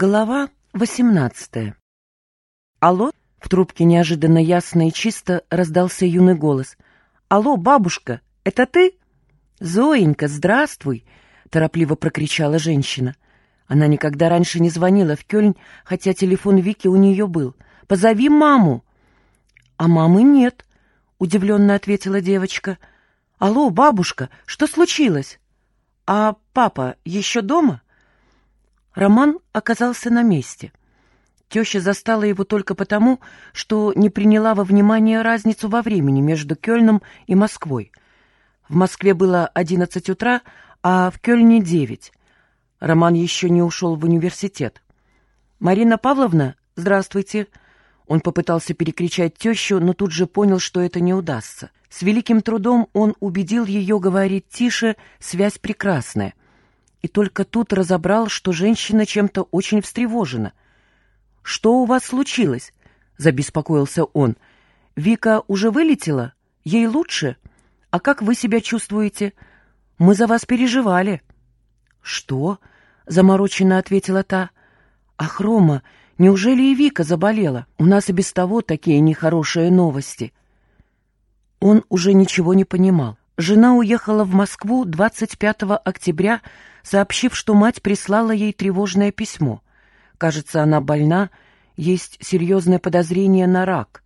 Глава восемнадцатая. «Алло?» — в трубке неожиданно ясно и чисто раздался юный голос. «Алло, бабушка, это ты?» «Зоенька, здравствуй!» — торопливо прокричала женщина. Она никогда раньше не звонила в Кёльн, хотя телефон Вики у нее был. «Позови маму!» «А мамы нет», — удивленно ответила девочка. «Алло, бабушка, что случилось?» «А папа еще дома?» Роман оказался на месте. Теща застала его только потому, что не приняла во внимание разницу во времени между Кёльном и Москвой. В Москве было одиннадцать утра, а в Кёльне девять. Роман еще не ушел в университет. «Марина Павловна, здравствуйте!» Он попытался перекричать тещу, но тут же понял, что это не удастся. С великим трудом он убедил ее говорить тише, связь прекрасная — и только тут разобрал, что женщина чем-то очень встревожена. «Что у вас случилось?» — забеспокоился он. «Вика уже вылетела? Ей лучше? А как вы себя чувствуете? Мы за вас переживали». «Что?» — замороченно ответила та. «Ах, Рома, неужели и Вика заболела? У нас и без того такие нехорошие новости». Он уже ничего не понимал. Жена уехала в Москву 25 октября, сообщив, что мать прислала ей тревожное письмо. Кажется, она больна, есть серьезное подозрение на рак.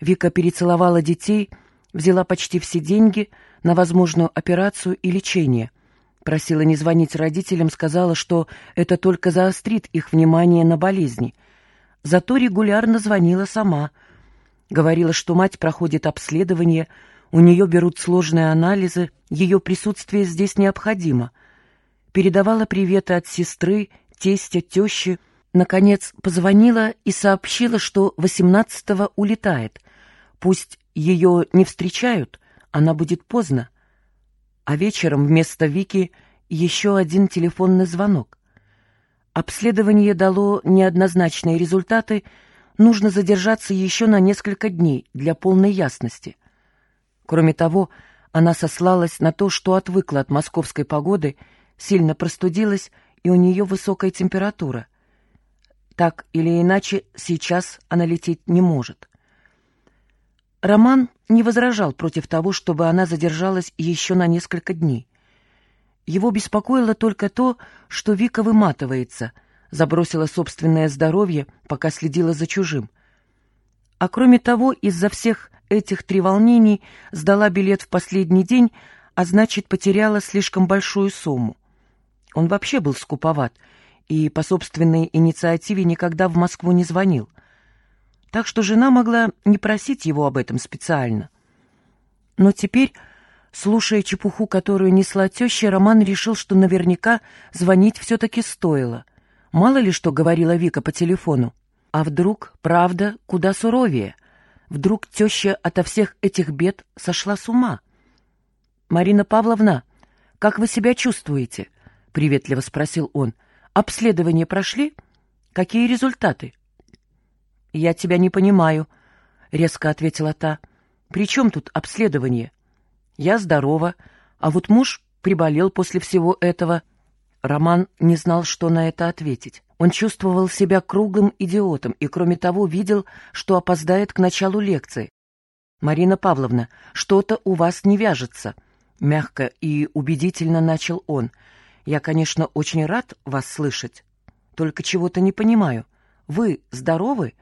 Вика перецеловала детей, взяла почти все деньги на возможную операцию и лечение. Просила не звонить родителям, сказала, что это только заострит их внимание на болезни. Зато регулярно звонила сама. Говорила, что мать проходит обследование, у нее берут сложные анализы, ее присутствие здесь необходимо. Передавала приветы от сестры, тестя, тещи. Наконец позвонила и сообщила, что 18-го улетает. Пусть ее не встречают, она будет поздно. А вечером вместо Вики еще один телефонный звонок. Обследование дало неоднозначные результаты, нужно задержаться еще на несколько дней для полной ясности. Кроме того, она сослалась на то, что отвыкла от московской погоды, сильно простудилась, и у нее высокая температура. Так или иначе, сейчас она лететь не может. Роман не возражал против того, чтобы она задержалась еще на несколько дней. Его беспокоило только то, что Вика выматывается, забросила собственное здоровье, пока следила за чужим. А кроме того, из-за всех этих треволнений сдала билет в последний день, а значит, потеряла слишком большую сумму. Он вообще был скуповат и по собственной инициативе никогда в Москву не звонил. Так что жена могла не просить его об этом специально. Но теперь, слушая чепуху, которую несла теща, Роман решил, что наверняка звонить все-таки стоило. Мало ли что говорила Вика по телефону. А вдруг правда куда суровее — Вдруг теща ото всех этих бед сошла с ума? «Марина Павловна, как вы себя чувствуете?» — приветливо спросил он. «Обследование прошли? Какие результаты?» «Я тебя не понимаю», — резко ответила та. «При чем тут обследование? Я здорова, а вот муж приболел после всего этого». Роман не знал, что на это ответить. Он чувствовал себя круглым идиотом и, кроме того, видел, что опоздает к началу лекции. «Марина Павловна, что-то у вас не вяжется», — мягко и убедительно начал он. «Я, конечно, очень рад вас слышать, только чего-то не понимаю. Вы здоровы?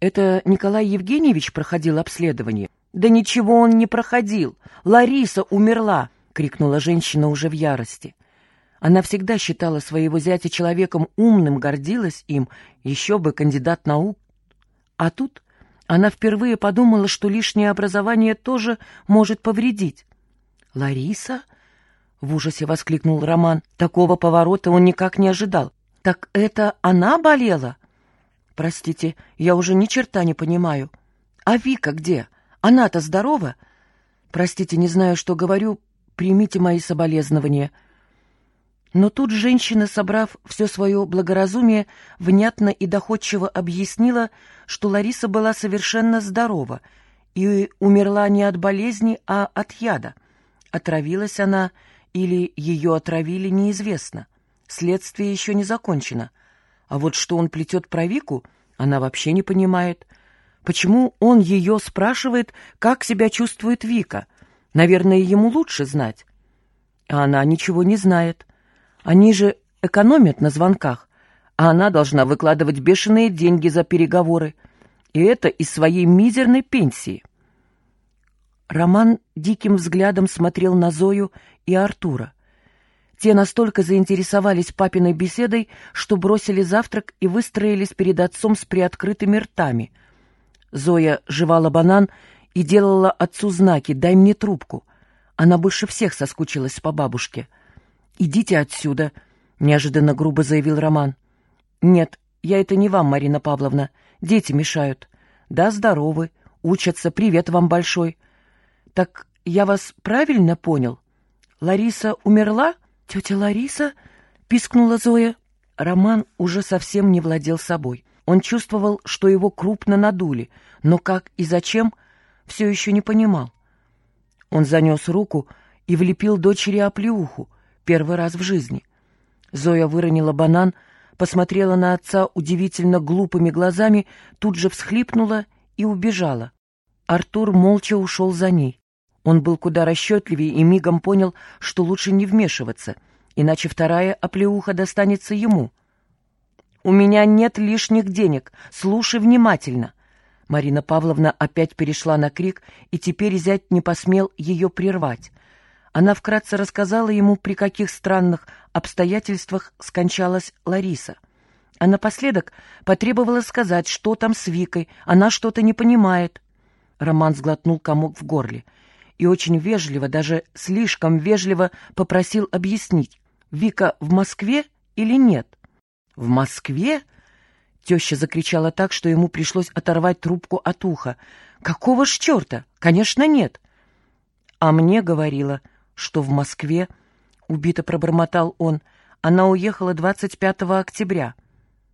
Это Николай Евгеньевич проходил обследование?» «Да ничего он не проходил! Лариса умерла!» — крикнула женщина уже в ярости. Она всегда считала своего зятя человеком умным, гордилась им, еще бы кандидат наук. А тут она впервые подумала, что лишнее образование тоже может повредить. «Лариса?» — в ужасе воскликнул Роман. Такого поворота он никак не ожидал. «Так это она болела?» «Простите, я уже ни черта не понимаю. А Вика где? Она-то здорова?» «Простите, не знаю, что говорю. Примите мои соболезнования». Но тут женщина, собрав все свое благоразумие, внятно и доходчиво объяснила, что Лариса была совершенно здорова и умерла не от болезни, а от яда. Отравилась она или ее отравили, неизвестно. Следствие еще не закончено. А вот что он плетет про Вику, она вообще не понимает. Почему он ее спрашивает, как себя чувствует Вика? Наверное, ему лучше знать. А она ничего не знает. Они же экономят на звонках, а она должна выкладывать бешеные деньги за переговоры. И это из своей мизерной пенсии. Роман диким взглядом смотрел на Зою и Артура. Те настолько заинтересовались папиной беседой, что бросили завтрак и выстроились перед отцом с приоткрытыми ртами. Зоя жевала банан и делала отцу знаки «дай мне трубку». Она больше всех соскучилась по бабушке. «Идите отсюда», — неожиданно грубо заявил Роман. «Нет, я это не вам, Марина Павловна. Дети мешают. Да, здоровы, учатся, привет вам большой. Так я вас правильно понял? Лариса умерла?» «Тетя Лариса?» — пискнула Зоя. Роман уже совсем не владел собой. Он чувствовал, что его крупно надули, но как и зачем, все еще не понимал. Он занес руку и влепил дочери оплеуху, первый раз в жизни. Зоя выронила банан, посмотрела на отца удивительно глупыми глазами, тут же всхлипнула и убежала. Артур молча ушел за ней. Он был куда расчетливее и мигом понял, что лучше не вмешиваться, иначе вторая оплеуха достанется ему. «У меня нет лишних денег, слушай внимательно», Марина Павловна опять перешла на крик, и теперь зять не посмел ее прервать. Она вкратце рассказала ему, при каких странных обстоятельствах скончалась Лариса. А напоследок потребовала сказать, что там с Викой, она что-то не понимает. Роман сглотнул комок в горле и очень вежливо, даже слишком вежливо попросил объяснить, Вика в Москве или нет. «В Москве?» Теща закричала так, что ему пришлось оторвать трубку от уха. «Какого ж черта? Конечно, нет!» «А мне говорила, что в Москве...» — убито пробормотал он. «Она уехала 25 октября.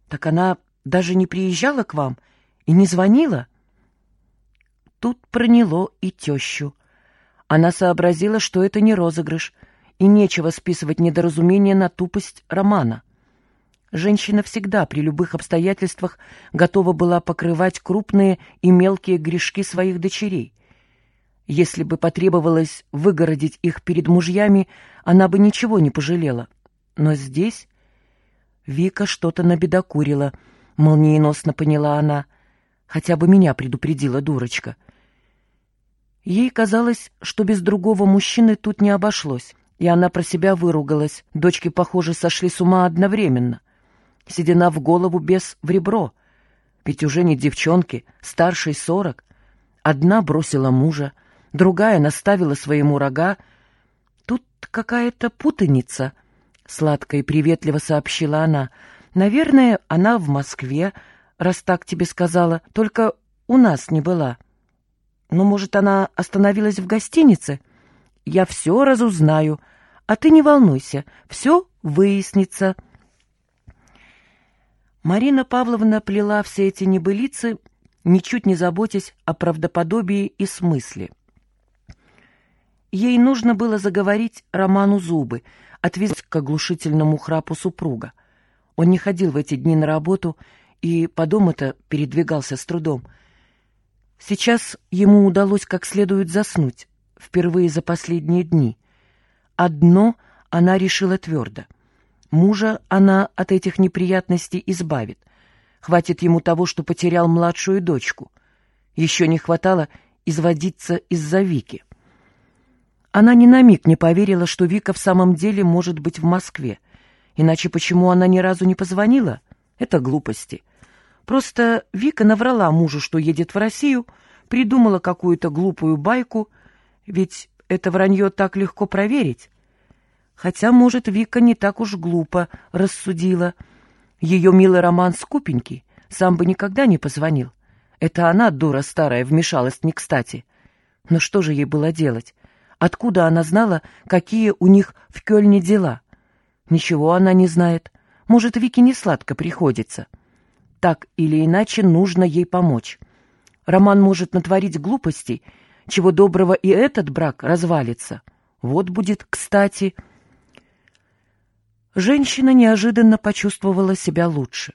Так она даже не приезжала к вам и не звонила?» Тут проняло и тещу. Она сообразила, что это не розыгрыш, и нечего списывать недоразумение на тупость романа. Женщина всегда при любых обстоятельствах готова была покрывать крупные и мелкие грешки своих дочерей. Если бы потребовалось выгородить их перед мужьями, она бы ничего не пожалела. Но здесь Вика что-то набедокурила, молниеносно поняла она. Хотя бы меня предупредила дурочка. Ей казалось, что без другого мужчины тут не обошлось, и она про себя выругалась. Дочки, похоже, сошли с ума одновременно седина в голову без в ребро. Ведь уже не девчонки, старшей сорок. Одна бросила мужа, другая наставила своему рога. Тут какая-то путаница, — сладко и приветливо сообщила она. Наверное, она в Москве, раз так тебе сказала, только у нас не была. Но, может, она остановилась в гостинице? Я все разузнаю, а ты не волнуйся, все выяснится. Марина Павловна плела все эти небылицы, ничуть не заботясь о правдоподобии и смысле. Ей нужно было заговорить Роману зубы, отвезти к оглушительному храпу супруга. Он не ходил в эти дни на работу и по дому-то передвигался с трудом. Сейчас ему удалось как следует заснуть, впервые за последние дни. Одно она решила твердо — Мужа она от этих неприятностей избавит. Хватит ему того, что потерял младшую дочку. Еще не хватало изводиться из-за Вики. Она ни на миг не поверила, что Вика в самом деле может быть в Москве. Иначе почему она ни разу не позвонила? Это глупости. Просто Вика наврала мужу, что едет в Россию, придумала какую-то глупую байку, ведь это вранье так легко проверить. Хотя, может, Вика не так уж глупо рассудила. Ее милый роман скупенький, сам бы никогда не позвонил. Это она, дура старая, вмешалась не кстати. Но что же ей было делать? Откуда она знала, какие у них в Кёльне дела? Ничего она не знает. Может, Вике не сладко приходится. Так или иначе нужно ей помочь. Роман может натворить глупостей, чего доброго и этот брак развалится. Вот будет кстати... Женщина неожиданно почувствовала себя лучше.